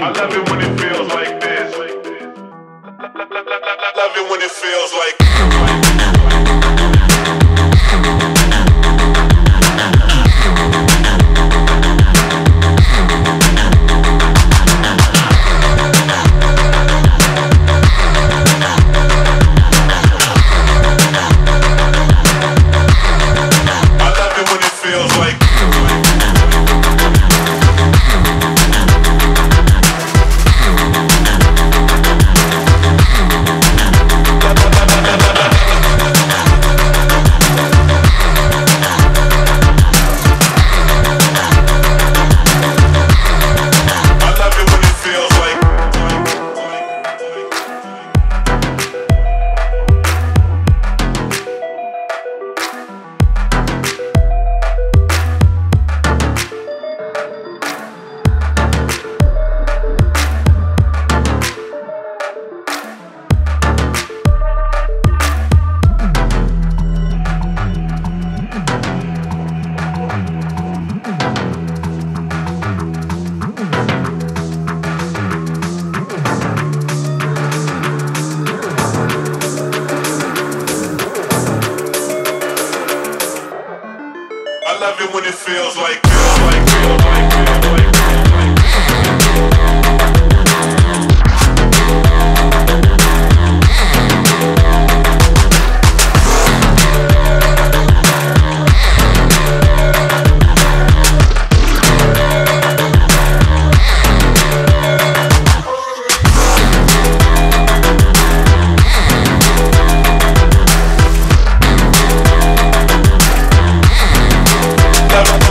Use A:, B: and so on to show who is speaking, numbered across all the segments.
A: I love it when it feels like this. Love it when it feels like It when it feels like. Feels like. Like. Feels like. Feels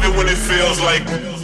A: Love it when it feels like.